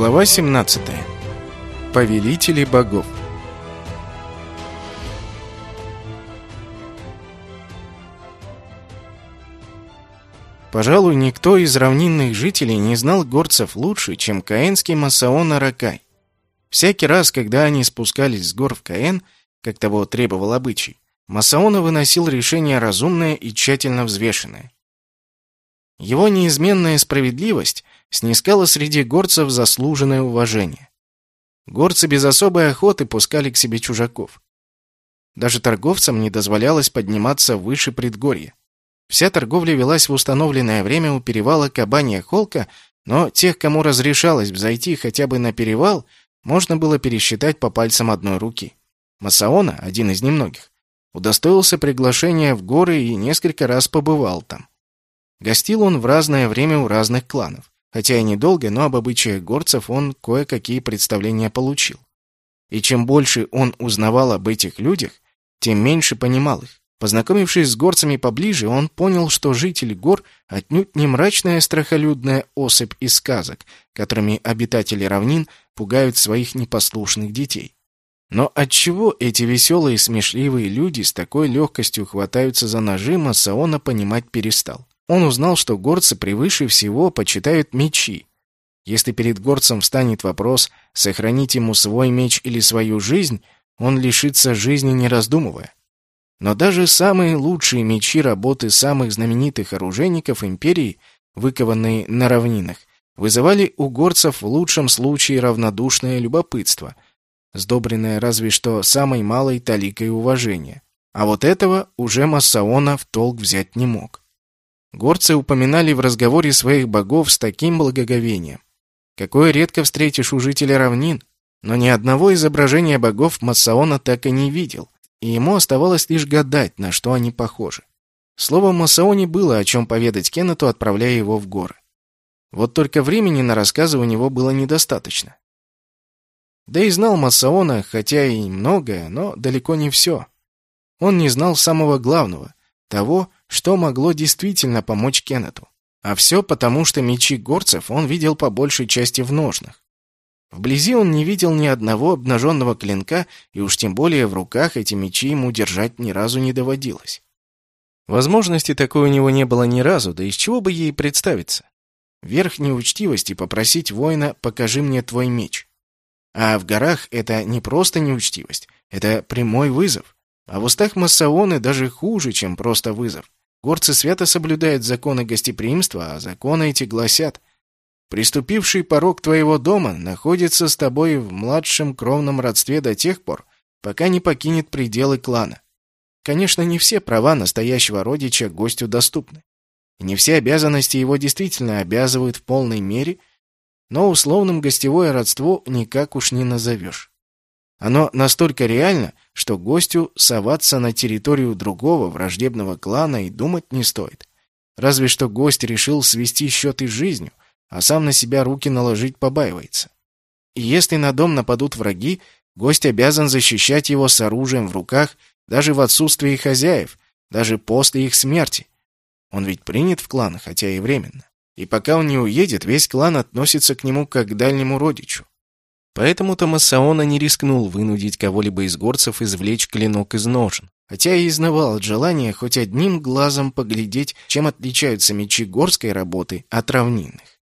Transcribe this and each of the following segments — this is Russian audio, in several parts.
Глава 17. Повелители богов. Пожалуй, никто из равнинных жителей не знал горцев лучше, чем каэнский Масаон Аракай. Всякий раз, когда они спускались с гор в Каэн, как того требовал обычай, Масаона выносил решение разумное и тщательно взвешенное. Его неизменная справедливость снискала среди горцев заслуженное уважение. Горцы без особой охоты пускали к себе чужаков. Даже торговцам не дозволялось подниматься выше предгорья. Вся торговля велась в установленное время у перевала Кабанья Холка, но тех, кому разрешалось взойти хотя бы на перевал, можно было пересчитать по пальцам одной руки. Масаона, один из немногих, удостоился приглашения в горы и несколько раз побывал там. Гостил он в разное время у разных кланов. Хотя и недолго, но об обычаях горцев он кое-какие представления получил. И чем больше он узнавал об этих людях, тем меньше понимал их. Познакомившись с горцами поближе, он понял, что жители гор отнюдь не мрачная страхолюдная особь из сказок, которыми обитатели равнин пугают своих непослушных детей. Но отчего эти веселые смешливые люди с такой легкостью хватаются за ножи, Масаона понимать перестал. Он узнал, что горцы превыше всего почитают мечи. Если перед горцем встанет вопрос сохранить ему свой меч или свою жизнь, он лишится жизни, не раздумывая. Но даже самые лучшие мечи работы самых знаменитых оружейников империи, выкованные на равнинах, вызывали у горцев в лучшем случае равнодушное любопытство, сдобренное разве что самой малой таликой уважения. А вот этого уже Массаона в толк взять не мог. Горцы упоминали в разговоре своих богов с таким благоговением. Какое редко встретишь у жителей равнин, но ни одного изображения богов Массаона так и не видел, и ему оставалось лишь гадать, на что они похожи. Словом, Массаоне было о чем поведать Кеннету, отправляя его в горы. Вот только времени на рассказы у него было недостаточно. Да и знал Массаона, хотя и многое, но далеко не все. Он не знал самого главного, того, что могло действительно помочь Кеннету. А все потому, что мечи горцев он видел по большей части в ножнах. Вблизи он не видел ни одного обнаженного клинка, и уж тем более в руках эти мечи ему держать ни разу не доводилось. Возможности такой у него не было ни разу, да из чего бы ей представиться? Верх неучтивости попросить воина «покажи мне твой меч». А в горах это не просто неучтивость, это прямой вызов. А в устах Массаоны даже хуже, чем просто вызов. Горцы свято соблюдают законы гостеприимства, а законы эти гласят «Приступивший порог твоего дома находится с тобой в младшем кровном родстве до тех пор, пока не покинет пределы клана». Конечно, не все права настоящего родича гостю доступны. И не все обязанности его действительно обязывают в полной мере, но условным гостевое родство никак уж не назовешь. Оно настолько реально, что гостю соваться на территорию другого враждебного клана и думать не стоит. Разве что гость решил свести счеты с жизнью, а сам на себя руки наложить побаивается. И если на дом нападут враги, гость обязан защищать его с оружием в руках даже в отсутствии хозяев, даже после их смерти. Он ведь принят в клан, хотя и временно. И пока он не уедет, весь клан относится к нему как к дальнему родичу. Поэтому-то Массаона не рискнул вынудить кого-либо из горцев извлечь клинок из ножен, хотя и изнывал от желания хоть одним глазом поглядеть, чем отличаются мечи горской работы от равнинных.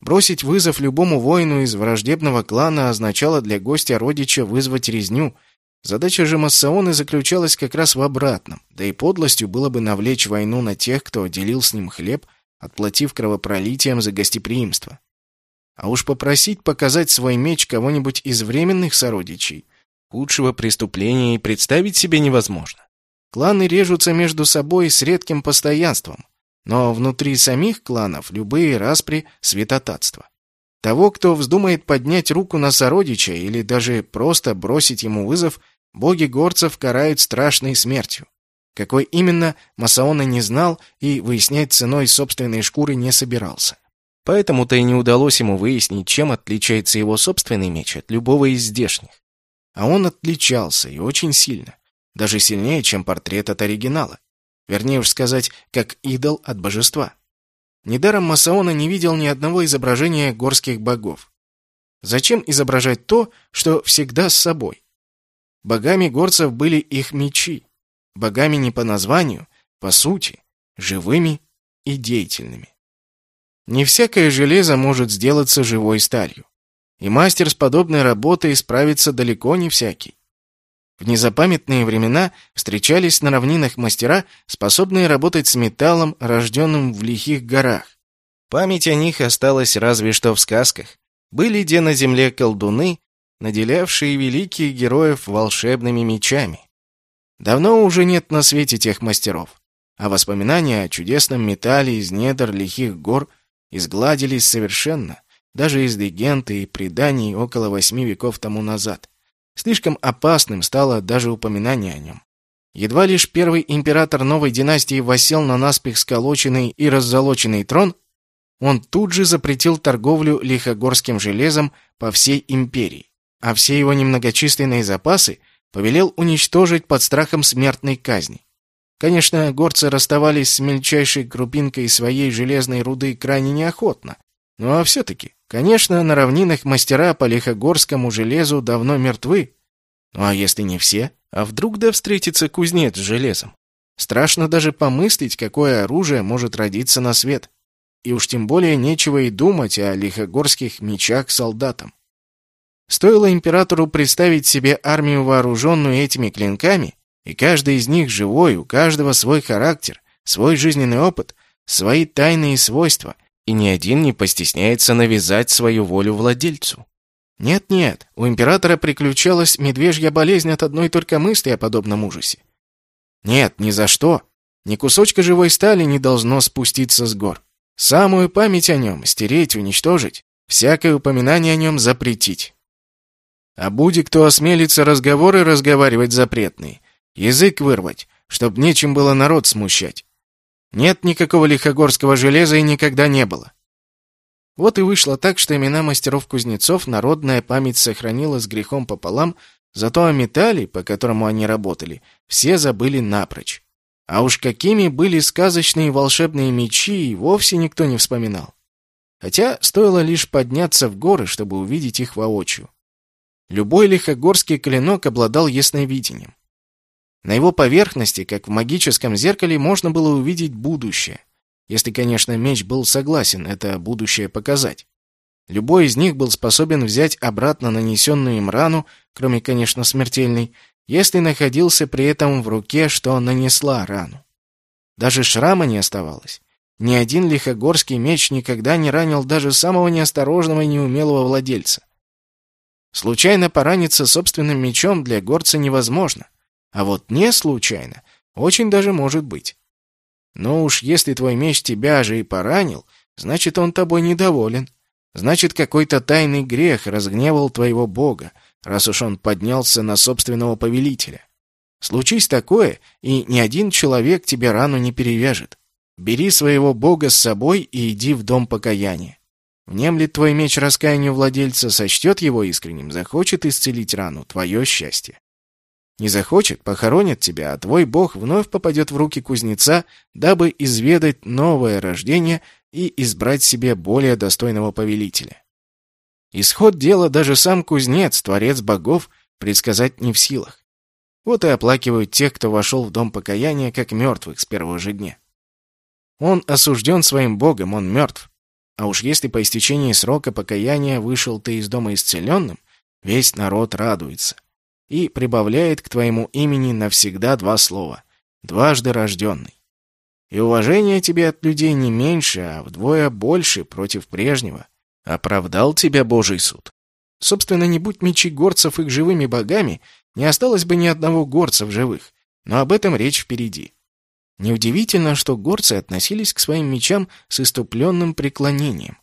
Бросить вызов любому воину из враждебного клана означало для гостя родича вызвать резню. Задача же Массаоны заключалась как раз в обратном, да и подлостью было бы навлечь войну на тех, кто делил с ним хлеб, отплатив кровопролитием за гостеприимство. А уж попросить показать свой меч кого-нибудь из временных сородичей худшего преступления и представить себе невозможно. Кланы режутся между собой с редким постоянством, но внутри самих кланов любые распри — святотатство. Того, кто вздумает поднять руку на сородича или даже просто бросить ему вызов, боги горцев карают страшной смертью. Какой именно, Масаона не знал и выяснять ценой собственной шкуры не собирался. Поэтому-то и не удалось ему выяснить, чем отличается его собственный меч от любого из здешних. А он отличался, и очень сильно. Даже сильнее, чем портрет от оригинала. Вернее уж сказать, как идол от божества. Недаром Масаона не видел ни одного изображения горских богов. Зачем изображать то, что всегда с собой? Богами горцев были их мечи. Богами не по названию, по сути, живыми и деятельными. Не всякое железо может сделаться живой сталью. И мастер с подобной работой справится далеко не всякий. В незапамятные времена встречались на равнинах мастера, способные работать с металлом, рожденным в лихих горах. Память о них осталась разве что в сказках. Были где на земле колдуны, наделявшие великих героев волшебными мечами. Давно уже нет на свете тех мастеров, а воспоминания о чудесном металле из недр лихих гор изгладились совершенно, даже из легенд и преданий около восьми веков тому назад. Слишком опасным стало даже упоминание о нем. Едва лишь первый император новой династии восел на наспех сколоченный и раззолоченный трон, он тут же запретил торговлю лихогорским железом по всей империи, а все его немногочисленные запасы повелел уничтожить под страхом смертной казни. Конечно, горцы расставались с мельчайшей крупинкой своей железной руды крайне неохотно, ну а все-таки, конечно, на равнинах мастера по лихогорскому железу давно мертвы. Ну а если не все? А вдруг да встретится кузнец с железом? Страшно даже помыслить, какое оружие может родиться на свет. И уж тем более нечего и думать о лихогорских мечах солдатам. Стоило императору представить себе армию, вооруженную этими клинками, и каждый из них живой, у каждого свой характер, свой жизненный опыт, свои тайные свойства, и ни один не постесняется навязать свою волю владельцу. Нет-нет, у императора приключалась медвежья болезнь от одной только мысли о подобном ужасе. Нет, ни за что. Ни кусочка живой стали не должно спуститься с гор. Самую память о нем стереть, уничтожить, всякое упоминание о нем запретить. А будет кто осмелится разговоры разговаривать запретные, язык вырвать, чтоб нечем было народ смущать. Нет никакого лихогорского железа и никогда не было. Вот и вышло так, что имена мастеров-кузнецов народная память сохранила с грехом пополам, зато о металле, по которому они работали, все забыли напрочь. А уж какими были сказочные волшебные мечи, и вовсе никто не вспоминал. Хотя стоило лишь подняться в горы, чтобы увидеть их воочию. Любой лихогорский клинок обладал ясновидением. На его поверхности, как в магическом зеркале, можно было увидеть будущее. Если, конечно, меч был согласен это будущее показать. Любой из них был способен взять обратно нанесенную им рану, кроме, конечно, смертельной, если находился при этом в руке, что нанесла рану. Даже шрама не оставалось. Ни один лихогорский меч никогда не ранил даже самого неосторожного и неумелого владельца. Случайно пораниться собственным мечом для горца невозможно. А вот не случайно очень даже может быть. Но уж если твой меч тебя же и поранил, значит, он тобой недоволен. Значит, какой-то тайный грех разгневал твоего бога, раз уж он поднялся на собственного повелителя. Случись такое, и ни один человек тебе рану не перевяжет. Бери своего бога с собой и иди в дом покаяния. Внемлет твой меч раскаянию владельца, сочтет его искренним, захочет исцелить рану, твое счастье. Не захочет, похоронит тебя, а твой бог вновь попадет в руки кузнеца, дабы изведать новое рождение и избрать себе более достойного повелителя. Исход дела даже сам кузнец, творец богов, предсказать не в силах. Вот и оплакивают тех, кто вошел в дом покаяния, как мертвых с первого же дня. Он осужден своим богом, он мертв. А уж если по истечении срока покаяния вышел ты из дома исцеленным, весь народ радуется и прибавляет к твоему имени навсегда два слова «дважды рожденный». И уважение тебе от людей не меньше, а вдвое больше против прежнего. Оправдал тебя Божий суд. Собственно, не будь мечи горцев их живыми богами, не осталось бы ни одного горца в живых, но об этом речь впереди. Неудивительно, что горцы относились к своим мечам с иступленным преклонением.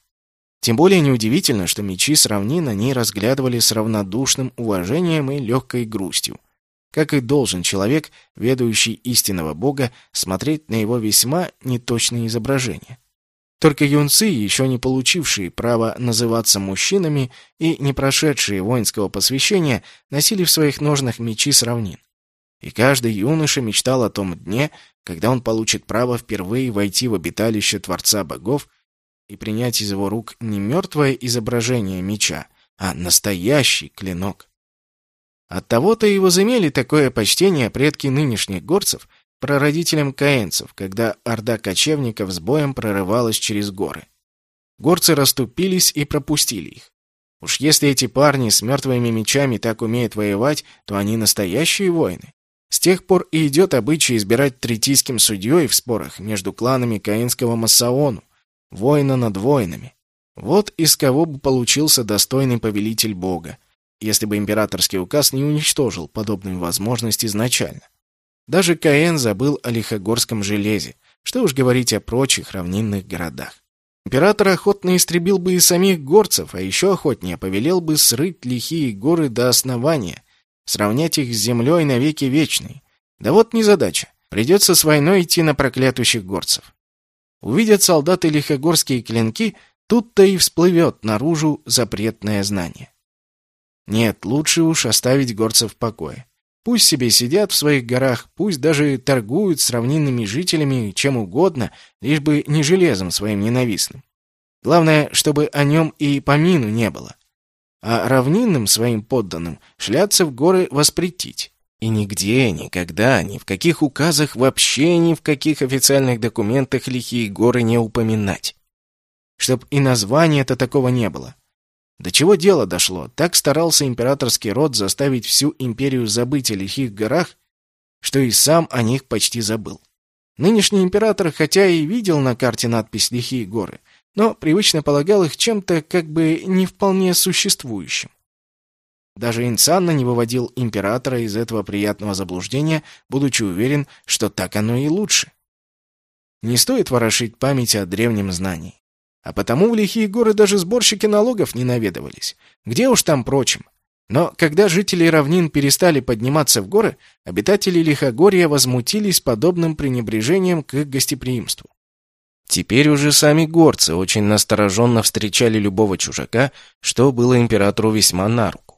Тем более неудивительно, что мечи с равнин они разглядывали с равнодушным уважением и легкой грустью. Как и должен человек, ведающий истинного Бога, смотреть на его весьма неточные изображения. Только юнцы, еще не получившие права называться мужчинами и не прошедшие воинского посвящения, носили в своих ножнах мечи с равнин. И каждый юноша мечтал о том дне, когда он получит право впервые войти в обиталище Творца Богов и принять из его рук не мертвое изображение меча, а настоящий клинок. Оттого-то и возымели такое почтение предки нынешних горцев прародителям каэнцев, когда орда кочевников с боем прорывалась через горы. Горцы расступились и пропустили их. Уж если эти парни с мертвыми мечами так умеют воевать, то они настоящие воины. С тех пор и идет обычай избирать третийским судьей в спорах между кланами Каинского Массаону, воина над воинами. Вот из кого бы получился достойный повелитель бога, если бы императорский указ не уничтожил подобную возможность изначально. Даже Каэн забыл о Лихогорском железе, что уж говорить о прочих равнинных городах. Император охотно истребил бы и самих горцев, а еще охотнее повелел бы срыть лихие горы до основания, сравнять их с землей навеки вечной. Да вот незадача. Придется с войной идти на проклятущих горцев. Увидят солдаты лихогорские клинки, тут-то и всплывет наружу запретное знание. Нет, лучше уж оставить горцев в покое. Пусть себе сидят в своих горах, пусть даже торгуют с равнинными жителями чем угодно, лишь бы не железом своим ненавистным. Главное, чтобы о нем и помину не было. А равнинным своим подданным шляться в горы воспретить. И нигде, никогда, ни в каких указах, вообще ни в каких официальных документах лихие горы не упоминать. Чтоб и названия-то такого не было. До чего дело дошло? Так старался императорский род заставить всю империю забыть о лихих горах, что и сам о них почти забыл. Нынешний император, хотя и видел на карте надпись «Лихие горы», но привычно полагал их чем-то как бы не вполне существующим. Даже Инсанна не выводил императора из этого приятного заблуждения, будучи уверен, что так оно и лучше. Не стоит ворошить память о древнем знании. А потому в лихие горы даже сборщики налогов не наведывались. Где уж там прочим. Но когда жители равнин перестали подниматься в горы, обитатели Лихогорья возмутились подобным пренебрежением к их гостеприимству. Теперь уже сами горцы очень настороженно встречали любого чужака, что было императору весьма на руку.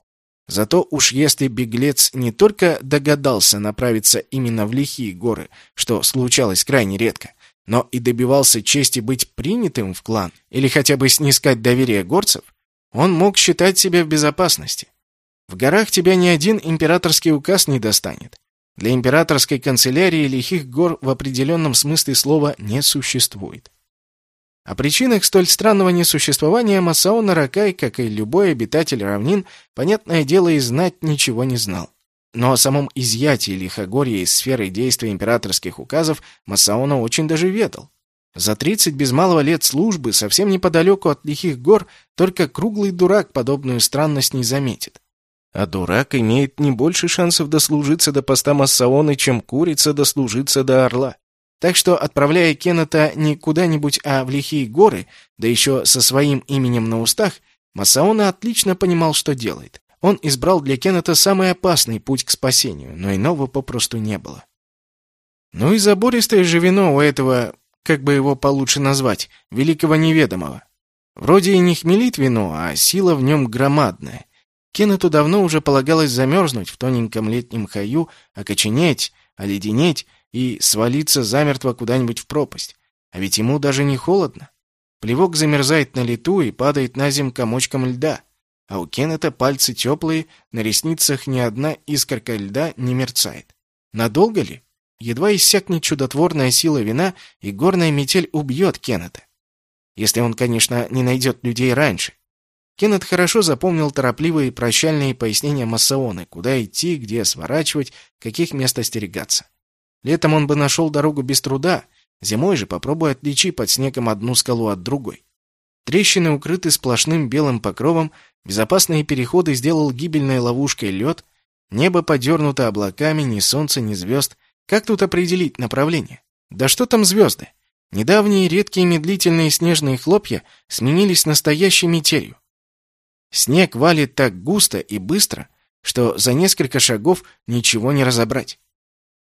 Зато уж если беглец не только догадался направиться именно в лихие горы, что случалось крайне редко, но и добивался чести быть принятым в клан или хотя бы снискать доверие горцев, он мог считать себя в безопасности. В горах тебя ни один императорский указ не достанет. Для императорской канцелярии лихих гор в определенном смысле слова не существует. О причинах столь странного несуществования Масао Наракай, как и любой обитатель равнин, понятное дело, и знать ничего не знал. Но о самом изъятии Лихогорья из сферы действия императорских указов Масаона очень даже ведал. За тридцать без малого лет службы, совсем неподалеку от Лихих гор, только круглый дурак подобную странность не заметит. А дурак имеет не больше шансов дослужиться до поста Массаоны, чем курица дослужиться до орла. Так что, отправляя Кеннета не куда-нибудь, а в Лихие горы, да еще со своим именем на устах, Масаона отлично понимал, что делает. Он избрал для Кеннета самый опасный путь к спасению, но иного попросту не было. Ну и забористое же вино у этого, как бы его получше назвать, великого неведомого. Вроде и не хмелит вино, а сила в нем громадная. Кеннету давно уже полагалось замерзнуть в тоненьком летнем хаю, окоченеть, оледенеть и свалиться замертво куда-нибудь в пропасть. А ведь ему даже не холодно. Плевок замерзает на лету и падает на зем комочком льда. А у Кеннета пальцы теплые, на ресницах ни одна искорка льда не мерцает. Надолго ли? Едва иссякнет чудотворная сила вина, и горная метель убьет Кеннета. Если он, конечно, не найдет людей раньше. Кеннет хорошо запомнил торопливые прощальные пояснения Массаоны, куда идти, где сворачивать, каких мест остерегаться. Летом он бы нашел дорогу без труда, зимой же попробуй отличи под снегом одну скалу от другой. Трещины укрыты сплошным белым покровом, Безопасные переходы сделал гибельной ловушкой лед, небо подернуто облаками, ни солнца, ни звезд. Как тут определить направление? Да что там звезды? Недавние редкие медлительные снежные хлопья сменились настоящей метелью. Снег валит так густо и быстро, что за несколько шагов ничего не разобрать.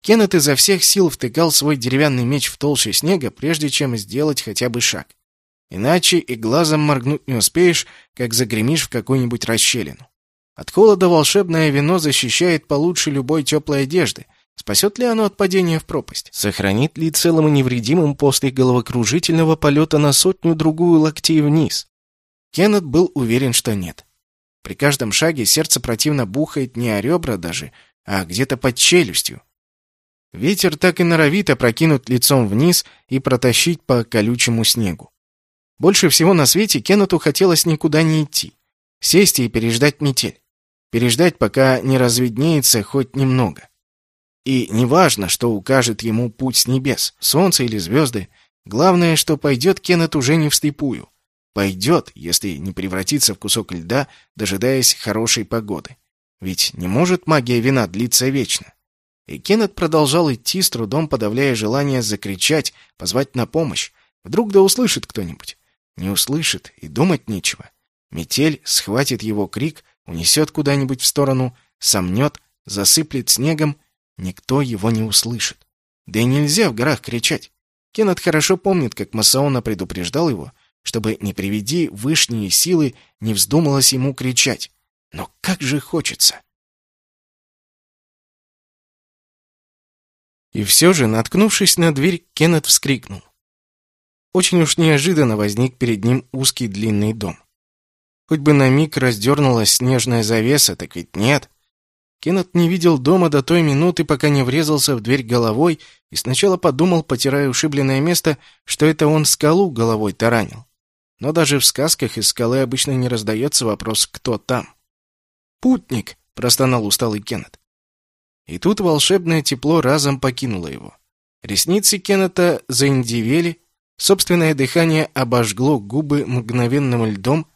Кеннет изо всех сил втыкал свой деревянный меч в толще снега, прежде чем сделать хотя бы шаг. Иначе и глазом моргнуть не успеешь, как загремишь в какую-нибудь расщелину. От холода волшебное вино защищает получше любой теплой одежды. Спасет ли оно от падения в пропасть? Сохранит ли целым и невредимым после головокружительного полета на сотню-другую локтей вниз? Кеннет был уверен, что нет. При каждом шаге сердце противно бухает не о ребра даже, а где-то под челюстью. Ветер так и норовит опрокинуть лицом вниз и протащить по колючему снегу. Больше всего на свете Кеннету хотелось никуда не идти. Сесть и переждать метель. Переждать, пока не разведнеется хоть немного. И неважно, что укажет ему путь с небес, солнце или звезды, главное, что пойдет Кеннет уже не вслепую. Пойдет, если не превратится в кусок льда, дожидаясь хорошей погоды. Ведь не может магия вина длиться вечно. И Кеннет продолжал идти, с трудом подавляя желание закричать, позвать на помощь. Вдруг да услышит кто-нибудь. Не услышит, и думать нечего. Метель схватит его крик, унесет куда-нибудь в сторону, сомнет, засыплет снегом. Никто его не услышит. Да и нельзя в горах кричать. Кеннет хорошо помнит, как Масаона предупреждал его, чтобы, не приведи вышние силы, не вздумалось ему кричать. Но как же хочется! И все же, наткнувшись на дверь, Кеннет вскрикнул. Очень уж неожиданно возник перед ним узкий длинный дом. Хоть бы на миг раздернулась снежная завеса, так ведь нет. Кеннет не видел дома до той минуты, пока не врезался в дверь головой и сначала подумал, потирая ушибленное место, что это он скалу головой таранил. Но даже в сказках из скалы обычно не раздается вопрос «кто там?». «Путник!» — простонал усталый Кеннет. И тут волшебное тепло разом покинуло его. Ресницы Кеннета заиндивели, собственное дыхание обожгло губы мгновенным льдом,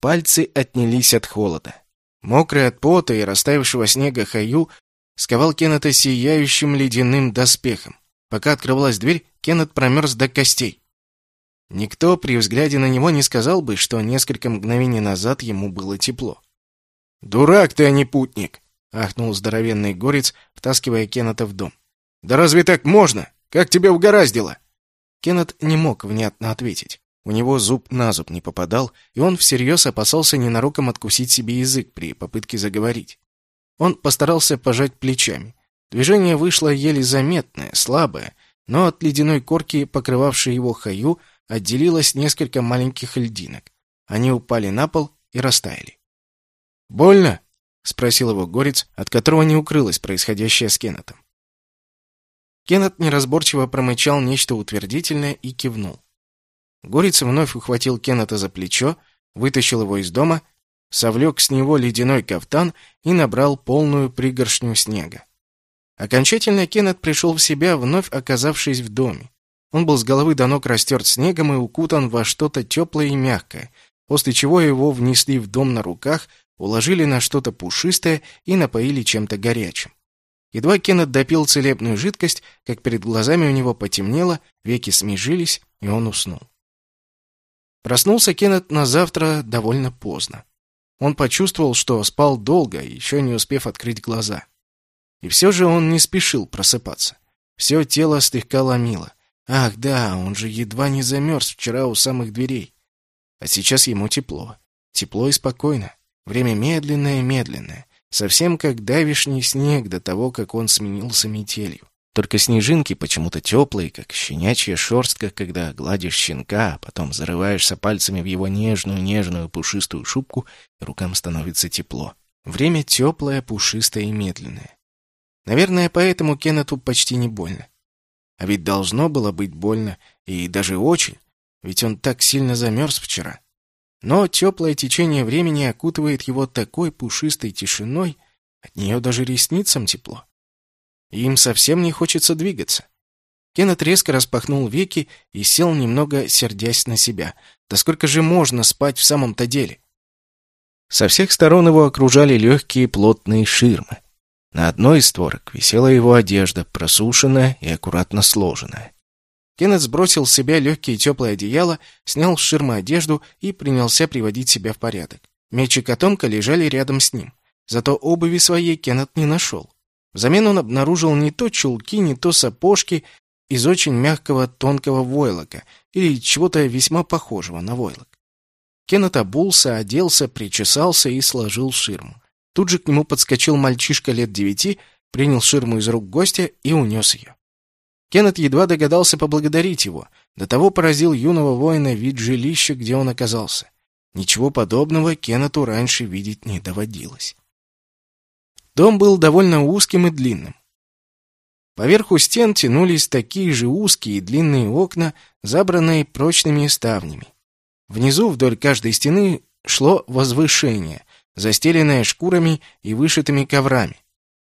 пальцы отнялись от холода. Мокрый от пота и растаявшего снега Хаю сковал Кеннета сияющим ледяным доспехом. Пока открывалась дверь, Кеннет промерз до костей. Никто при взгляде на него не сказал бы, что несколько мгновений назад ему было тепло. «Дурак ты, а не путник!» — ахнул здоровенный горец, втаскивая Кеннета в дом. «Да разве так можно? Как тебя угораздило?» Кеннет не мог внятно ответить. У него зуб на зуб не попадал, и он всерьез опасался ненароком откусить себе язык при попытке заговорить. Он постарался пожать плечами. Движение вышло еле заметное, слабое, но от ледяной корки, покрывавшей его хаю, отделилось несколько маленьких льдинок. Они упали на пол и растаяли. «Больно?» — спросил его горец, от которого не укрылось происходящее с Кеннетом. Кеннет неразборчиво промычал нечто утвердительное и кивнул. Горец вновь ухватил Кеннета за плечо, вытащил его из дома, совлек с него ледяной кафтан и набрал полную пригоршню снега. Окончательно Кеннет пришел в себя, вновь оказавшись в доме. Он был с головы до ног растерт снегом и укутан во что-то теплое и мягкое, после чего его внесли в дом на руках, уложили на что-то пушистое и напоили чем-то горячим. Едва Кеннет допил целебную жидкость, как перед глазами у него потемнело, веки смежились, и он уснул. Проснулся Кеннет на завтра довольно поздно. Он почувствовал, что спал долго, еще не успев открыть глаза. И все же он не спешил просыпаться. Все тело слегка ломило. Ах, да, он же едва не замерз вчера у самых дверей. А сейчас ему тепло. Тепло и спокойно. Время медленное-медленное, совсем как давишний снег до того, как он сменился метелью. Только снежинки почему-то теплые, как щенячья шерстка, когда гладишь щенка, а потом зарываешься пальцами в его нежную-нежную пушистую шубку, и рукам становится тепло. Время теплое, пушистое и медленное. Наверное, поэтому Кеннету почти не больно. А ведь должно было быть больно, и даже очень, ведь он так сильно замерз вчера. Но теплое течение времени окутывает его такой пушистой тишиной, от нее даже ресницам тепло. Им совсем не хочется двигаться. Кеннет резко распахнул веки и сел немного, сердясь на себя. Да сколько же можно спать в самом-то деле? Со всех сторон его окружали легкие плотные ширмы. На одной из створок висела его одежда, просушенная и аккуратно сложенная. Кеннет сбросил с себя легкие теплые одеяла, снял с ширмы одежду и принялся приводить себя в порядок. Меч и котомка лежали рядом с ним. Зато обуви своей Кеннет не нашел. Взамен он обнаружил не то чулки, не то сапожки из очень мягкого тонкого войлока или чего-то весьма похожего на войлок. Кеннет обулся, оделся, причесался и сложил ширму. Тут же к нему подскочил мальчишка лет девяти, принял ширму из рук гостя и унес ее. Кеннет едва догадался поблагодарить его. До того поразил юного воина вид жилища, где он оказался. Ничего подобного Кеннету раньше видеть не доводилось. Дом был довольно узким и длинным. Поверху стен тянулись такие же узкие и длинные окна, забранные прочными ставнями. Внизу вдоль каждой стены шло возвышение, застеленное шкурами и вышитыми коврами.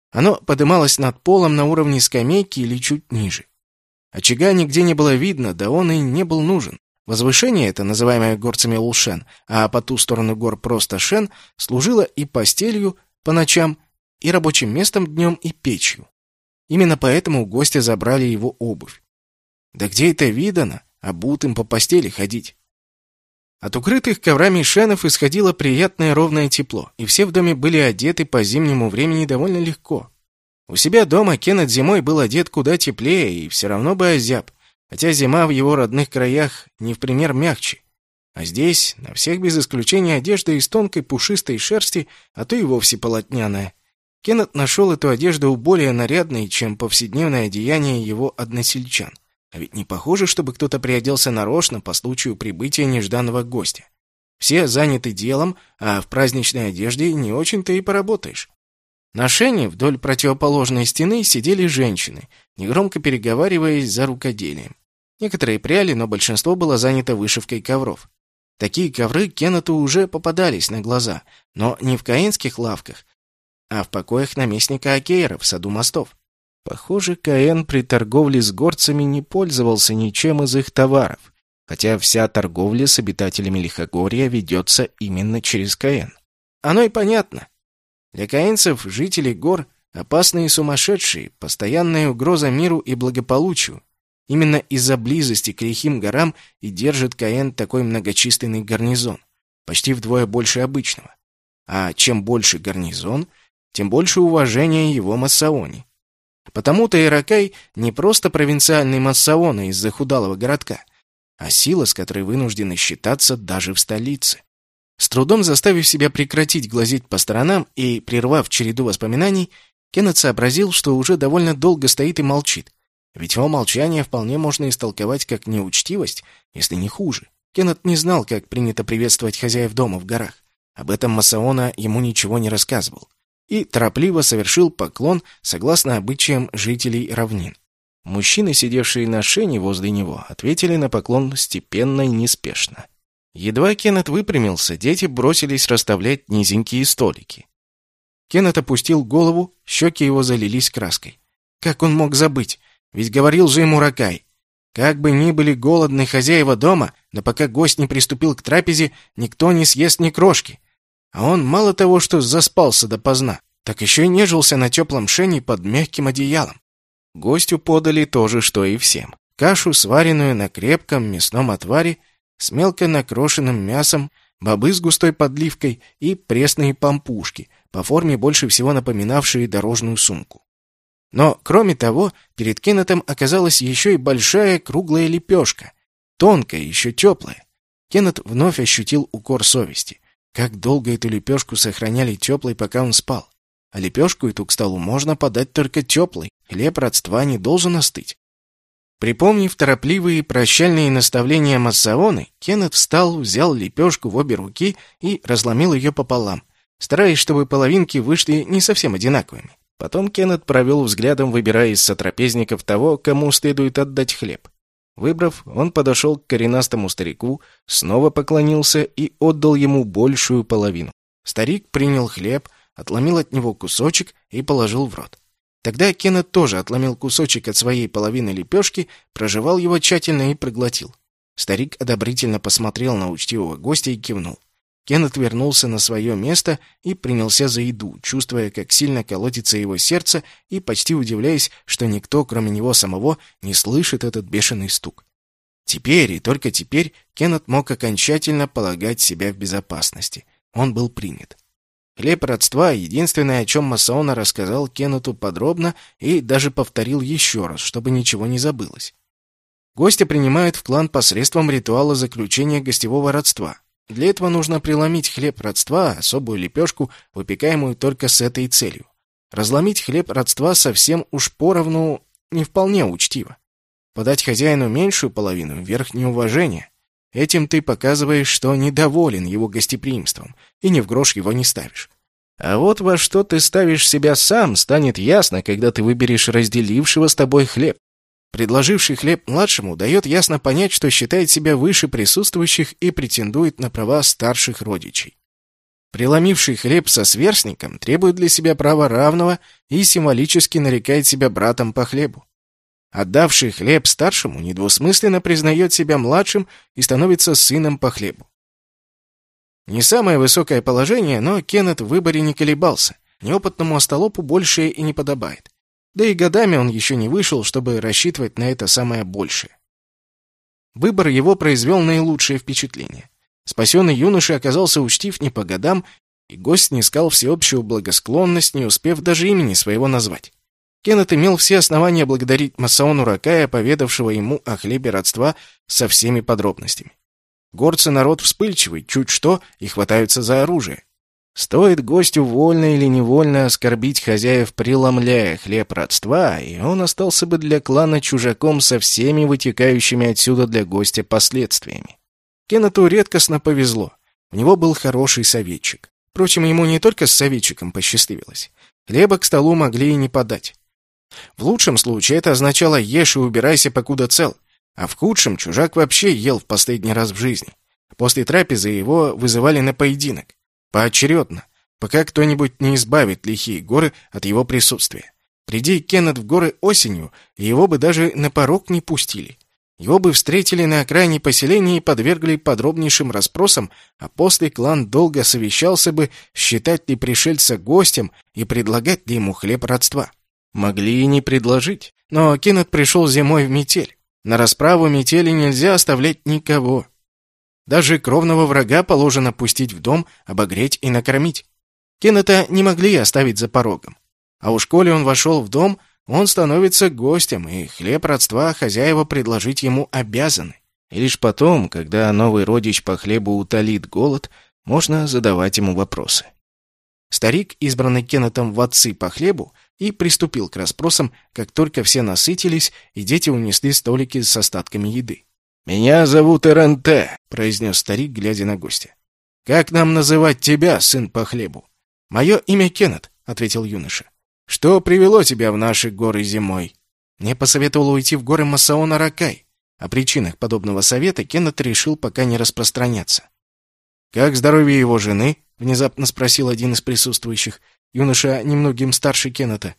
Оно подымалось над полом на уровне скамейки или чуть ниже. Очага нигде не было видно, да он и не был нужен. Возвышение это, называемое горцами Улшен, а по ту сторону гор просто Шен, служило и постелью по ночам, и рабочим местом днем, и печью. Именно поэтому у гостя забрали его обувь. Да где это видано, обутым по постели ходить? От укрытых коврами шенов исходило приятное ровное тепло, и все в доме были одеты по зимнему времени довольно легко. У себя дома Кеннет зимой был одет куда теплее и все равно бы озяб, хотя зима в его родных краях не в пример мягче. А здесь на всех без исключения одежда из тонкой пушистой шерсти, а то и вовсе полотняная. Кеннет нашел эту одежду более нарядной, чем повседневное одеяние его односельчан. А ведь не похоже, чтобы кто-то приоделся нарочно по случаю прибытия нежданного гостя. Все заняты делом, а в праздничной одежде не очень-то и поработаешь. На шене вдоль противоположной стены сидели женщины, негромко переговариваясь за рукоделием. Некоторые пряли, но большинство было занято вышивкой ковров. Такие ковры Кеннету уже попадались на глаза, но не в каинских лавках, а в покоях наместника Акейра в саду мостов. Похоже, Каэн при торговле с горцами не пользовался ничем из их товаров, хотя вся торговля с обитателями Лихогорья ведется именно через Каэн. Оно и понятно. Для каинцев жители гор опасные сумасшедшие, постоянная угроза миру и благополучию. Именно из-за близости к лихим горам и держит Каэн такой многочисленный гарнизон, почти вдвое больше обычного. А чем больше гарнизон, тем больше уважения его Массаони. Потому-то Иракай не просто провинциальный Массаона из захудалого городка, а сила, с которой вынуждены считаться даже в столице. С трудом заставив себя прекратить глазеть по сторонам и прервав череду воспоминаний, Кеннет сообразил, что уже довольно долго стоит и молчит. Ведь его молчание вполне можно истолковать как неучтивость, если не хуже. Кеннет не знал, как принято приветствовать хозяев дома в горах. Об этом Масаона ему ничего не рассказывал и торопливо совершил поклон согласно обычаям жителей равнин. Мужчины, сидевшие на шене возле него, ответили на поклон степенно и неспешно. Едва Кеннет выпрямился, дети бросились расставлять низенькие столики. Кеннет опустил голову, щеки его залились краской. Как он мог забыть? Ведь говорил же ему Ракай. Как бы ни были голодны хозяева дома, но пока гость не приступил к трапезе, никто не съест ни крошки. А он мало того, что заспался допоздна, так еще и нежился на теплом шене под мягким одеялом. Гостю подали то же, что и всем. Кашу, сваренную на крепком мясном отваре, с мелко накрошенным мясом, бобы с густой подливкой и пресные пампушки, по форме больше всего напоминавшие дорожную сумку. Но, кроме того, перед Кеннетом оказалась еще и большая круглая лепешка, тонкая, еще теплая. Кеннет вновь ощутил укор совести. Как долго эту лепешку сохраняли теплой, пока он спал? А лепешку эту к столу можно подать только теплой. Хлеб родства не должен остыть. Припомнив торопливые прощальные наставления Массаоны, Кеннет встал, взял лепешку в обе руки и разломил ее пополам, стараясь, чтобы половинки вышли не совсем одинаковыми. Потом Кеннет провел взглядом, выбирая из сотрапезников того, кому следует отдать хлеб. Выбрав, он подошел к коренастому старику, снова поклонился и отдал ему большую половину. Старик принял хлеб, отломил от него кусочек и положил в рот. Тогда Кеннет тоже отломил кусочек от своей половины лепешки, прожевал его тщательно и проглотил. Старик одобрительно посмотрел на учтивого гостя и кивнул. Кеннет вернулся на свое место и принялся за еду, чувствуя, как сильно колотится его сердце и почти удивляясь, что никто, кроме него самого, не слышит этот бешеный стук. Теперь и только теперь Кеннет мог окончательно полагать себя в безопасности. Он был принят. Хлеб родства — единственное, о чем Масаона рассказал Кеннету подробно и даже повторил еще раз, чтобы ничего не забылось. Гостя принимают в клан посредством ритуала заключения гостевого родства. Для этого нужно преломить хлеб родства, особую лепешку, выпекаемую только с этой целью. Разломить хлеб родства совсем уж поровну не вполне учтиво. Подать хозяину меньшую половину — верх неуважения. Этим ты показываешь, что недоволен его гостеприимством и ни в грош его не ставишь. А вот во что ты ставишь себя сам, станет ясно, когда ты выберешь разделившего с тобой хлеб. Предложивший хлеб младшему дает ясно понять, что считает себя выше присутствующих и претендует на права старших родичей. Преломивший хлеб со сверстником требует для себя права равного и символически нарекает себя братом по хлебу. Отдавший хлеб старшему недвусмысленно признает себя младшим и становится сыном по хлебу. Не самое высокое положение, но Кеннет в выборе не колебался. Неопытному остолопу большее и не подобает. Да и годами он еще не вышел, чтобы рассчитывать на это самое большее. Выбор его произвел наилучшее впечатление. Спасенный юноша оказался учтив не по годам, и гость снискал всеобщую благосклонность, не успев даже имени своего назвать. Кеннет имел все основания благодарить Масаону Ракая, поведавшего ему о хлебе родства со всеми подробностями. Горцы народ вспыльчивый, чуть что, и хватаются за оружие. Стоит гостю вольно или невольно оскорбить хозяев, преломляя хлеб родства, и он остался бы для клана чужаком со всеми вытекающими отсюда для гостя последствиями. Кеннету редкостно повезло. У него был хороший советчик. Впрочем, ему не только с советчиком посчастливилось. Хлеба к столу могли и не подать. В лучшем случае это означало «ешь и убирайся, покуда цел», а в худшем чужак вообще ел в последний раз в жизни. После трапезы его вызывали на поединок. Поочередно, пока кто-нибудь не избавит лихие горы от его присутствия. Приди Кеннет в горы осенью, его бы даже на порог не пустили. Его бы встретили на окраине поселения и подвергли подробнейшим расспросам, а после клан долго совещался бы, считать ли пришельца гостем и предлагать ли ему хлеб родства. Могли и не предложить, но Кеннет пришел зимой в метель. На расправу метели нельзя оставлять никого. Даже кровного врага положено пустить в дом, обогреть и накормить. Кеннета не могли оставить за порогом. А уж коли он вошел в дом, он становится гостем, и хлеб родства хозяева предложить ему обязаны. И лишь потом, когда новый родич по хлебу утолит голод, можно задавать ему вопросы. Старик, избранный Кеннетом в отцы по хлебу, и приступил к расспросам, как только все насытились, и дети унесли столики с остатками еды. «Меня зовут РНТ», — произнес старик, глядя на гостя. «Как нам называть тебя, сын по хлебу?» «Мое имя Кеннет», — ответил юноша. «Что привело тебя в наши горы зимой?» Мне посоветовал уйти в горы Масаона Ракай. О причинах подобного совета Кеннет решил пока не распространяться. «Как здоровье его жены?» — внезапно спросил один из присутствующих. Юноша немногим старше Кеннета.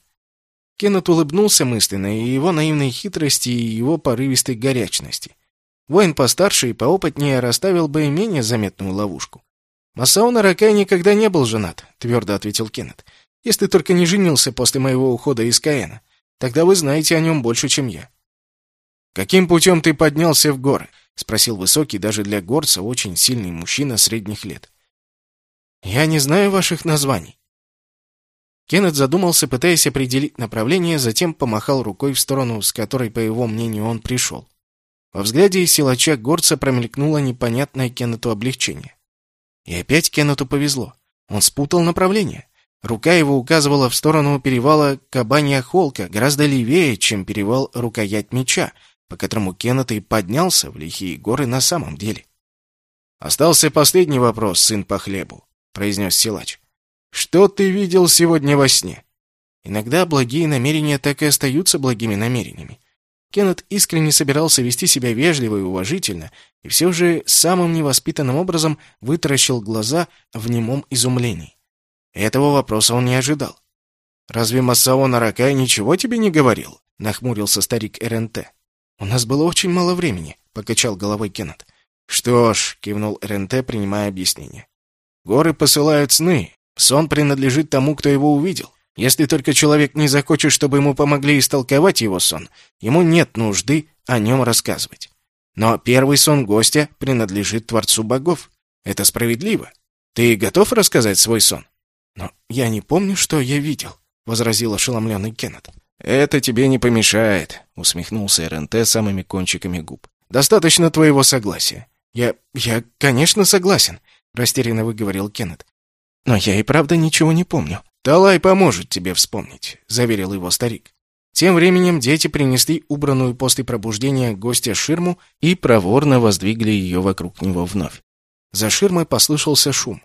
Кеннет улыбнулся мысленно и его наивной хитрости, и его порывистой горячности. Воин постарше и поопытнее расставил бы менее заметную ловушку. «Масаона Ракай никогда не был женат», — твердо ответил Кеннет. «Если только не женился после моего ухода из Каэна. Тогда вы знаете о нем больше, чем я». «Каким путем ты поднялся в горы?» — спросил высокий, даже для горца, очень сильный мужчина средних лет. «Я не знаю ваших названий». Кеннет задумался, пытаясь определить направление, затем помахал рукой в сторону, с которой, по его мнению, он пришел. Во взгляде силача горца промелькнуло непонятное Кеннету облегчение. И опять Кеннету повезло. Он спутал направление. Рука его указывала в сторону перевала Кабанья Холка, гораздо левее, чем перевал Рукоять Меча, по которому Кеннет и поднялся в лихие горы на самом деле. «Остался последний вопрос, сын по хлебу», — произнес силач. «Что ты видел сегодня во сне?» Иногда благие намерения так и остаются благими намерениями. Кеннет искренне собирался вести себя вежливо и уважительно, и все же самым невоспитанным образом вытаращил глаза в немом изумлении. Этого вопроса он не ожидал. «Разве Масао Наракай ничего тебе не говорил?» — нахмурился старик РНТ. «У нас было очень мало времени», — покачал головой Кеннет. «Что ж», — кивнул РНТ, принимая объяснение. «Горы посылают сны. Сон принадлежит тому, кто его увидел. Если только человек не захочет, чтобы ему помогли истолковать его сон, ему нет нужды о нем рассказывать. Но первый сон гостя принадлежит Творцу богов. Это справедливо. Ты готов рассказать свой сон? Но я не помню, что я видел, возразил ошеломленный Кеннет. Это тебе не помешает, усмехнулся РНТ самыми кончиками губ. Достаточно твоего согласия. Я я, конечно, согласен, растерянно выговорил Кеннет. Но я и правда ничего не помню. «Талай поможет тебе вспомнить», — заверил его старик. Тем временем дети принесли убранную после пробуждения гостя ширму и проворно воздвигли ее вокруг него вновь. За ширмой послышался шум.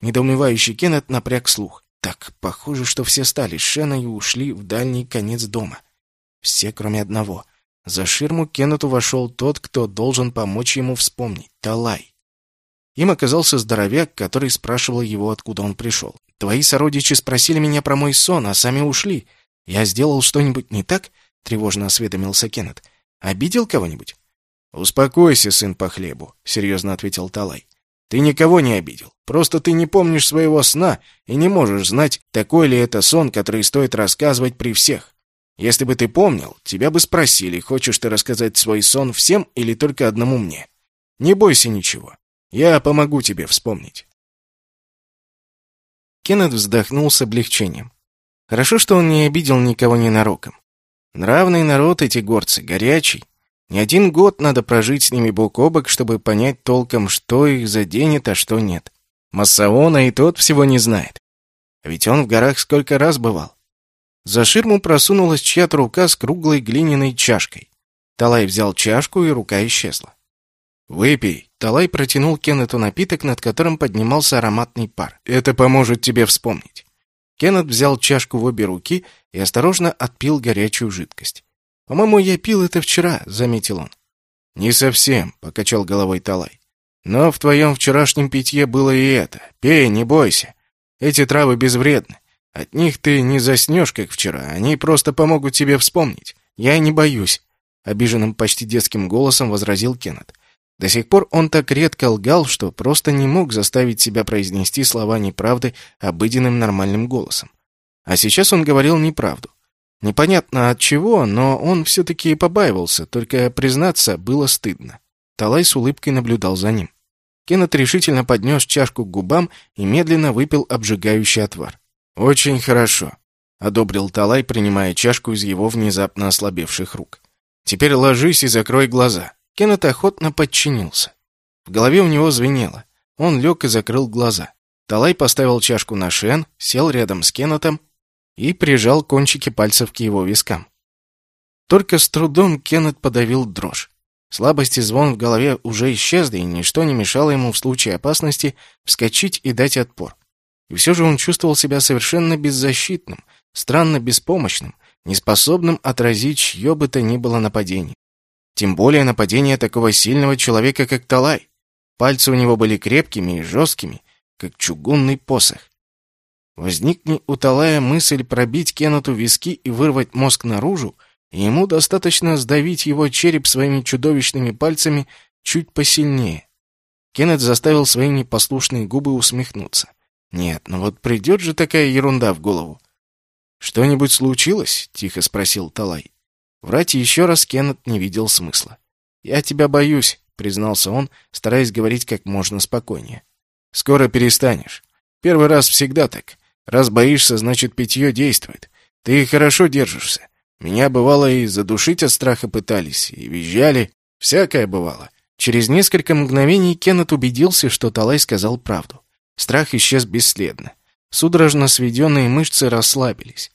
Недоумевающий Кеннет напряг слух. Так, похоже, что все стали с Шеной и ушли в дальний конец дома. Все, кроме одного. За ширму Кеннету вошел тот, кто должен помочь ему вспомнить — Талай. Им оказался здоровяк, который спрашивал его, откуда он пришел. «Твои сородичи спросили меня про мой сон, а сами ушли. Я сделал что-нибудь не так?» — тревожно осведомился Кеннет. «Обидел кого-нибудь?» «Успокойся, сын по хлебу», — серьезно ответил Талай. «Ты никого не обидел. Просто ты не помнишь своего сна и не можешь знать, такой ли это сон, который стоит рассказывать при всех. Если бы ты помнил, тебя бы спросили, хочешь ты рассказать свой сон всем или только одному мне. Не бойся ничего. Я помогу тебе вспомнить». Кеннет вздохнул с облегчением. Хорошо, что он не обидел никого ненароком. Нравный народ эти горцы, горячий. Не один год надо прожить с ними бок о бок, чтобы понять толком, что их заденет, а что нет. Массаона и тот всего не знает. Ведь он в горах сколько раз бывал. За ширму просунулась чья-то рука с круглой глиняной чашкой. Талай взял чашку, и рука исчезла. «Выпей!» Талай протянул Кеннету напиток, над которым поднимался ароматный пар. «Это поможет тебе вспомнить». Кеннет взял чашку в обе руки и осторожно отпил горячую жидкость. «По-моему, я пил это вчера», — заметил он. «Не совсем», — покачал головой Талай. «Но в твоем вчерашнем питье было и это. Пей, не бойся. Эти травы безвредны. От них ты не заснешь, как вчера. Они просто помогут тебе вспомнить». «Я не боюсь», — обиженным почти детским голосом возразил Кеннет. До сих пор он так редко лгал, что просто не мог заставить себя произнести слова неправды обыденным нормальным голосом. А сейчас он говорил неправду. Непонятно от чего, но он все-таки побаивался, только признаться было стыдно. Талай с улыбкой наблюдал за ним. Кеннет решительно поднес чашку к губам и медленно выпил обжигающий отвар. «Очень хорошо», — одобрил Талай, принимая чашку из его внезапно ослабевших рук. «Теперь ложись и закрой глаза». Кеннет охотно подчинился. В голове у него звенело. Он лег и закрыл глаза. Талай поставил чашку на шен, сел рядом с Кеннетом и прижал кончики пальцев к его вискам. Только с трудом Кеннет подавил дрожь. Слабость и звон в голове уже исчезли, и ничто не мешало ему в случае опасности вскочить и дать отпор. И все же он чувствовал себя совершенно беззащитным, странно беспомощным, неспособным отразить чье бы то ни было нападение. Тем более нападение такого сильного человека, как Талай. Пальцы у него были крепкими и жесткими, как чугунный посох. Возникни у Талая мысль пробить Кеннету виски и вырвать мозг наружу, и ему достаточно сдавить его череп своими чудовищными пальцами чуть посильнее. Кеннет заставил свои непослушные губы усмехнуться. Нет, ну вот придет же такая ерунда в голову. «Что-нибудь случилось?» — тихо спросил Талай. Врать еще раз Кеннет не видел смысла. «Я тебя боюсь», — признался он, стараясь говорить как можно спокойнее. «Скоро перестанешь. Первый раз всегда так. Раз боишься, значит, питье действует. Ты хорошо держишься. Меня, бывало, и задушить от страха пытались, и визжали. Всякое бывало». Через несколько мгновений Кеннет убедился, что Талай сказал правду. Страх исчез бесследно. Судорожно сведенные мышцы расслабились.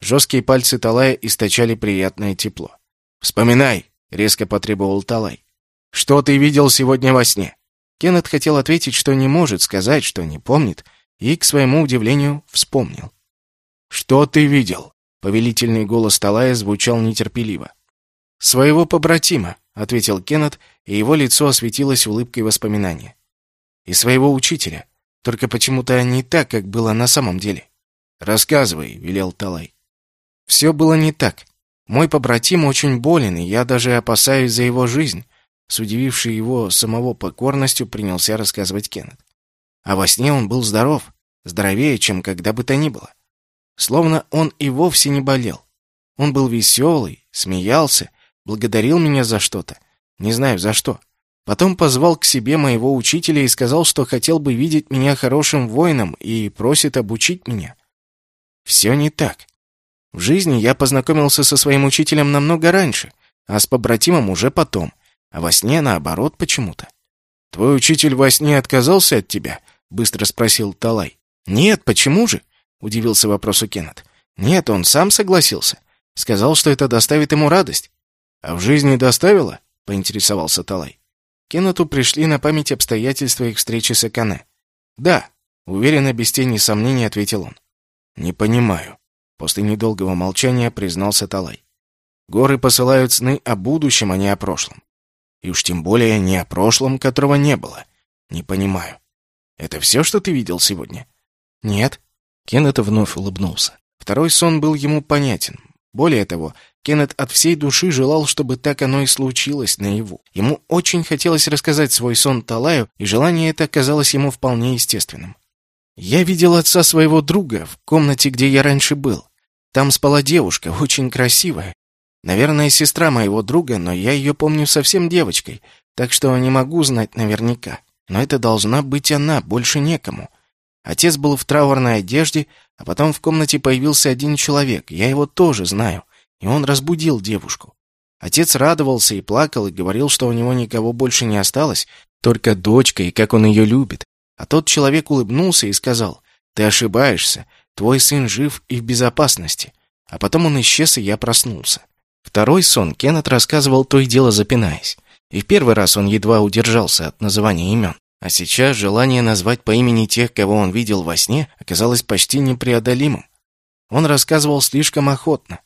Жесткие пальцы Талая источали приятное тепло. «Вспоминай!» — резко потребовал Талай. «Что ты видел сегодня во сне?» Кеннет хотел ответить, что не может сказать, что не помнит, и, к своему удивлению, вспомнил. «Что ты видел?» — повелительный голос Талая звучал нетерпеливо. «Своего побратима», — ответил Кеннет, и его лицо осветилось улыбкой воспоминания. «И своего учителя, только почему-то не так, как было на самом деле». «Рассказывай», — велел Талай. Все было не так. Мой побратим очень болен, и я даже опасаюсь за его жизнь. С удивившей его самого покорностью принялся рассказывать Кеннет. А во сне он был здоров, здоровее, чем когда бы то ни было. Словно он и вовсе не болел. Он был веселый, смеялся, благодарил меня за что-то. Не знаю, за что. Потом позвал к себе моего учителя и сказал, что хотел бы видеть меня хорошим воином и просит обучить меня. Все не так. В жизни я познакомился со своим учителем намного раньше, а с побратимом уже потом, а во сне наоборот почему-то. «Твой учитель во сне отказался от тебя?» — быстро спросил Талай. «Нет, почему же?» — удивился вопросу Кеннет. «Нет, он сам согласился. Сказал, что это доставит ему радость. А в жизни доставило? поинтересовался Талай. Кеннету пришли на память обстоятельства их встречи с Акане. «Да», — уверенно, без тени сомнений ответил он. «Не понимаю», — после недолгого молчания признался Талай. «Горы посылают сны о будущем, а не о прошлом. И уж тем более не о прошлом, которого не было. Не понимаю. Это все, что ты видел сегодня?» «Нет». Кеннет вновь улыбнулся. Второй сон был ему понятен. Более того, Кеннет от всей души желал, чтобы так оно и случилось наяву. Ему очень хотелось рассказать свой сон Талаю, и желание это казалось ему вполне естественным. «Я видел отца своего друга в комнате, где я раньше был. Там спала девушка, очень красивая. Наверное, сестра моего друга, но я ее помню совсем девочкой, так что не могу знать наверняка. Но это должна быть она, больше некому. Отец был в траурной одежде, а потом в комнате появился один человек, я его тоже знаю, и он разбудил девушку. Отец радовался и плакал, и говорил, что у него никого больше не осталось, только дочка, и как он ее любит. А тот человек улыбнулся и сказал, «Ты ошибаешься, твой сын жив и в безопасности». А потом он исчез, и я проснулся. Второй сон Кеннет рассказывал то и дело запинаясь. И в первый раз он едва удержался от называния имен. А сейчас желание назвать по имени тех, кого он видел во сне, оказалось почти непреодолимым. Он рассказывал слишком охотно.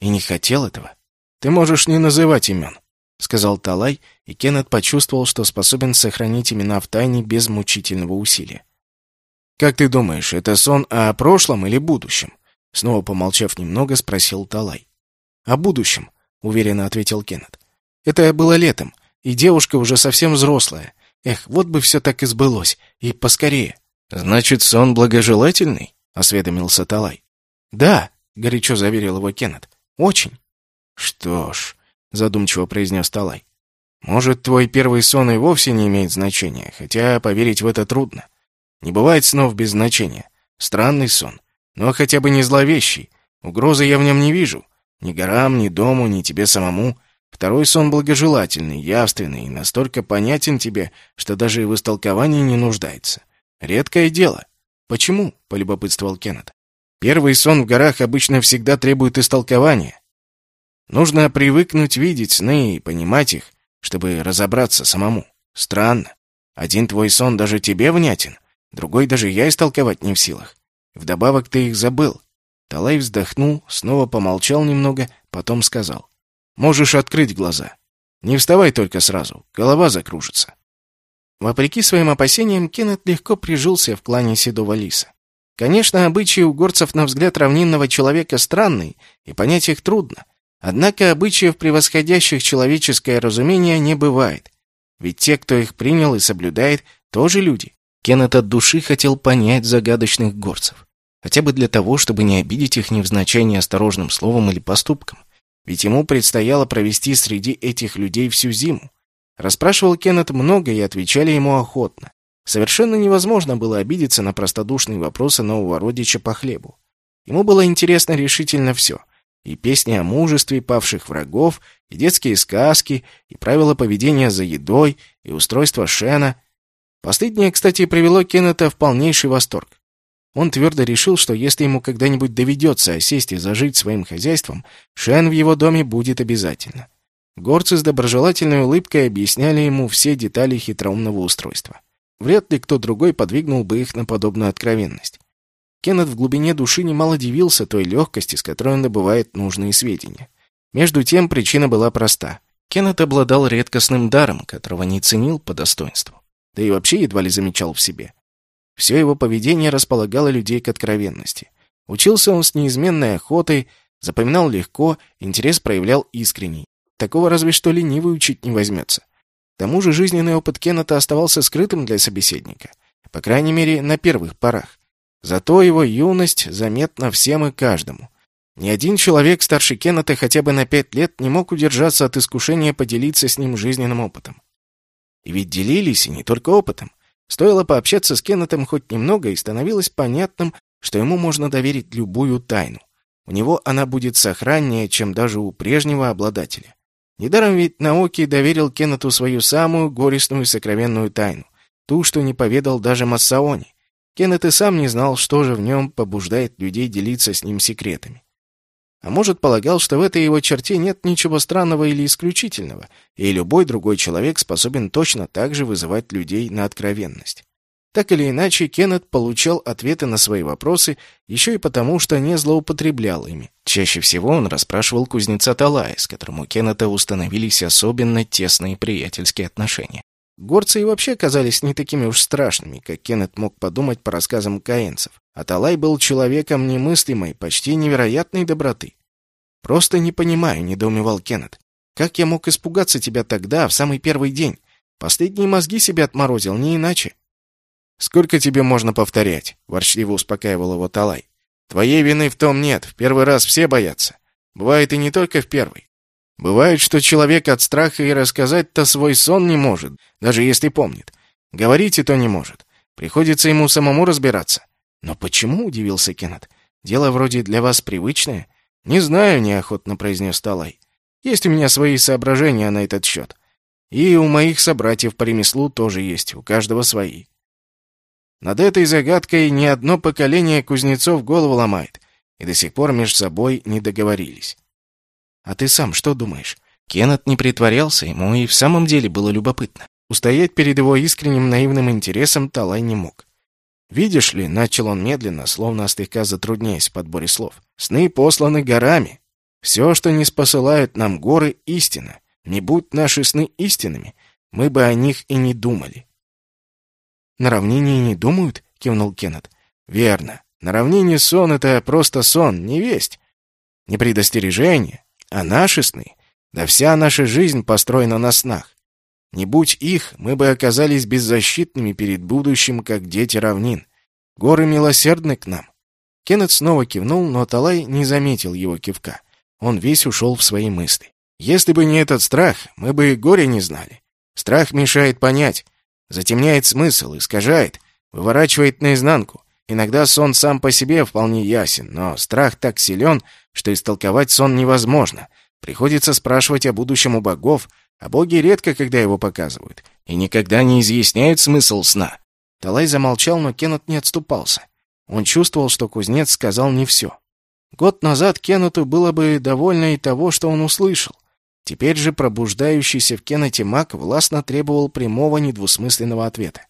И не хотел этого. «Ты можешь не называть имен», — сказал Талай, и Кеннет почувствовал, что способен сохранить имена в тайне без мучительного усилия. «Как ты думаешь, это сон о прошлом или будущем?» Снова помолчав немного, спросил Талай. «О будущем», — уверенно ответил Кеннет. «Это было летом, и девушка уже совсем взрослая. Эх, вот бы все так и сбылось. И поскорее. Значит, сон благожелательный? Осведомился Талай. Да, горячо заверил его Кеннет. Очень. Что ж, задумчиво произнес Талай. Может, твой первый сон и вовсе не имеет значения, хотя поверить в это трудно. Не бывает снов без значения. Странный сон, но хотя бы не зловещий. Угрозы я в нем не вижу. Ни горам, ни дому, ни тебе самому. Второй сон благожелательный, явственный и настолько понятен тебе, что даже в истолковании не нуждается. Редкое дело. Почему? полюбопытствовал Кеннет. Первый сон в горах обычно всегда требует истолкования. Нужно привыкнуть видеть сны и понимать их, чтобы разобраться самому. Странно. Один твой сон даже тебе внятен, другой даже я истолковать не в силах. Вдобавок ты их забыл. Талай вздохнул, снова помолчал немного, потом сказал. Можешь открыть глаза. Не вставай только сразу, голова закружится. Вопреки своим опасениям, Кеннет легко прижился в клане Седого Лиса. Конечно, обычаи у горцев на взгляд равнинного человека странные, и понять их трудно. Однако обычаев, превосходящих человеческое разумение, не бывает. Ведь те, кто их принял и соблюдает, тоже люди. Кеннет от души хотел понять загадочных горцев. Хотя бы для того, чтобы не обидеть их невзначай неосторожным словом или поступком. Ведь ему предстояло провести среди этих людей всю зиму. Расспрашивал Кеннет много и отвечали ему охотно. Совершенно невозможно было обидеться на простодушные вопросы нового родича по хлебу. Ему было интересно решительно все. И песни о мужестве павших врагов, и детские сказки, и правила поведения за едой, и устройство Шена. Последнее, кстати, привело Кеннета в полнейший восторг. Он твердо решил, что если ему когда-нибудь доведется осесть и зажить своим хозяйством, Шен в его доме будет обязательно. Горцы с доброжелательной улыбкой объясняли ему все детали хитроумного устройства. Вряд ли кто другой подвигнул бы их на подобную откровенность. Кеннет в глубине души немало дивился той легкости, с которой он добывает нужные сведения. Между тем, причина была проста. Кеннет обладал редкостным даром, которого не ценил по достоинству. Да и вообще едва ли замечал в себе. Все его поведение располагало людей к откровенности. Учился он с неизменной охотой, запоминал легко, интерес проявлял искренний. Такого разве что ленивый учить не возьмется. К тому же жизненный опыт Кеннета оставался скрытым для собеседника, по крайней мере, на первых порах. Зато его юность заметна всем и каждому. Ни один человек старше Кеннета хотя бы на пять лет не мог удержаться от искушения поделиться с ним жизненным опытом. И ведь делились и не только опытом. Стоило пообщаться с Кеннетом хоть немного, и становилось понятным, что ему можно доверить любую тайну. У него она будет сохраннее, чем даже у прежнего обладателя. Недаром ведь Наоки доверил Кеннету свою самую горестную и сокровенную тайну, ту, что не поведал даже Массаони. Кеннет и сам не знал, что же в нем побуждает людей делиться с ним секретами. А может, полагал, что в этой его черте нет ничего странного или исключительного, и любой другой человек способен точно так же вызывать людей на откровенность. Так или иначе, Кеннет получал ответы на свои вопросы еще и потому, что не злоупотреблял ими. Чаще всего он расспрашивал кузнеца Талая, с которым у Кеннета установились особенно тесные приятельские отношения. Горцы и вообще казались не такими уж страшными, как Кеннет мог подумать по рассказам каенцев. А Талай был человеком немыслимой, почти невероятной доброты. «Просто не понимаю», — недоумевал Кеннет. «Как я мог испугаться тебя тогда, в самый первый день? Последние мозги себе отморозил, не иначе». «Сколько тебе можно повторять?» — ворчливо успокаивал его Талай. «Твоей вины в том нет. В первый раз все боятся. Бывает и не только в первый. Бывает, что человек от страха и рассказать-то свой сон не может, даже если помнит. Говорить и то не может. Приходится ему самому разбираться». «Но почему?» — удивился Кеннет. «Дело вроде для вас привычное». «Не знаю», — неохотно произнес Талай. «Есть у меня свои соображения на этот счет. И у моих собратьев по ремеслу тоже есть, у каждого свои. Над этой загадкой ни одно поколение кузнецов голову ломает, и до сих пор между собой не договорились. А ты сам что думаешь? Кеннет не притворялся, ему и в самом деле было любопытно. Устоять перед его искренним наивным интересом Талай не мог. «Видишь ли», — начал он медленно, словно слегка затрудняясь в подборе слов, «сны посланы горами. Все, что не спосылают нам горы, — истина. Не будь наши сны истинными, мы бы о них и не думали. «На равнине не думают?» — кивнул Кеннет. «Верно. На равнине сон — это просто сон, не весть. Не предостережение, а наши сны. Да вся наша жизнь построена на снах. Не будь их, мы бы оказались беззащитными перед будущим, как дети равнин. Горы милосердны к нам». Кеннет снова кивнул, но Талай не заметил его кивка. Он весь ушел в свои мысли. «Если бы не этот страх, мы бы и горе не знали. Страх мешает понять затемняет смысл, искажает, выворачивает наизнанку. Иногда сон сам по себе вполне ясен, но страх так силен, что истолковать сон невозможно. Приходится спрашивать о будущем у богов, а боги редко когда его показывают, и никогда не изъясняют смысл сна. Талай замолчал, но Кеннет не отступался. Он чувствовал, что кузнец сказал не все. Год назад Кеннету было бы довольно и того, что он услышал. Теперь же пробуждающийся в Кеннете маг властно требовал прямого недвусмысленного ответа.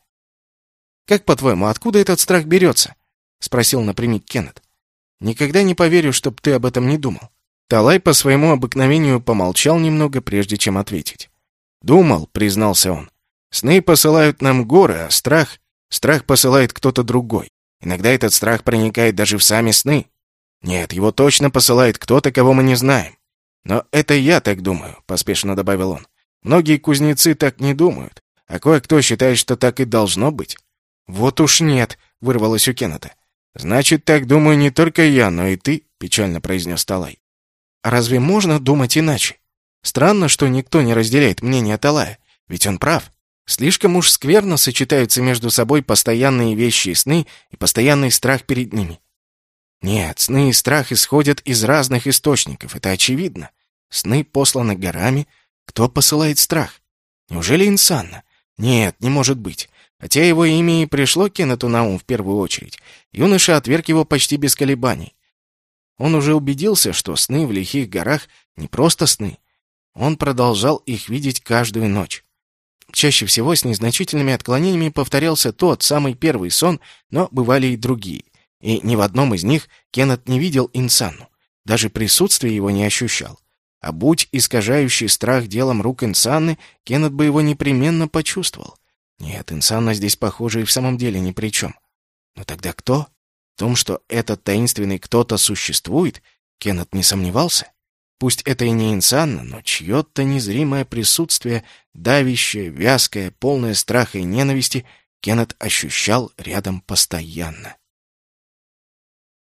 «Как, по-твоему, откуда этот страх берется?» — спросил напрямик Кеннет. «Никогда не поверю, чтоб ты об этом не думал». Талай по своему обыкновению помолчал немного, прежде чем ответить. «Думал», — признался он. «Сны посылают нам горы, а страх... Страх посылает кто-то другой. Иногда этот страх проникает даже в сами сны. Нет, его точно посылает кто-то, кого мы не знаем. «Но это я так думаю», — поспешно добавил он. «Многие кузнецы так не думают, а кое-кто считает, что так и должно быть». «Вот уж нет», — вырвалось у Кеннета. «Значит, так думаю не только я, но и ты», — печально произнес Талай. «А разве можно думать иначе? Странно, что никто не разделяет мнение Талая, ведь он прав. Слишком уж скверно сочетаются между собой постоянные вещи и сны и постоянный страх перед ними. Нет, сны и страх исходят из разных источников, это очевидно. Сны посланы горами. Кто посылает страх? Неужели Инсанна? Нет, не может быть. Хотя его имя и пришло Кеннету на ум в первую очередь, юноша отверг его почти без колебаний. Он уже убедился, что сны в лихих горах не просто сны. Он продолжал их видеть каждую ночь. Чаще всего с незначительными отклонениями повторялся тот самый первый сон, но бывали и другие и ни в одном из них Кеннет не видел Инсанну. Даже присутствие его не ощущал. А будь искажающий страх делом рук Инсанны, Кеннет бы его непременно почувствовал. Нет, Инсанна здесь, похоже, и в самом деле ни при чем. Но тогда кто? В том, что этот таинственный кто-то существует, Кеннет не сомневался. Пусть это и не Инсанна, но чье-то незримое присутствие, давящее, вязкое, полное страха и ненависти, Кеннет ощущал рядом постоянно.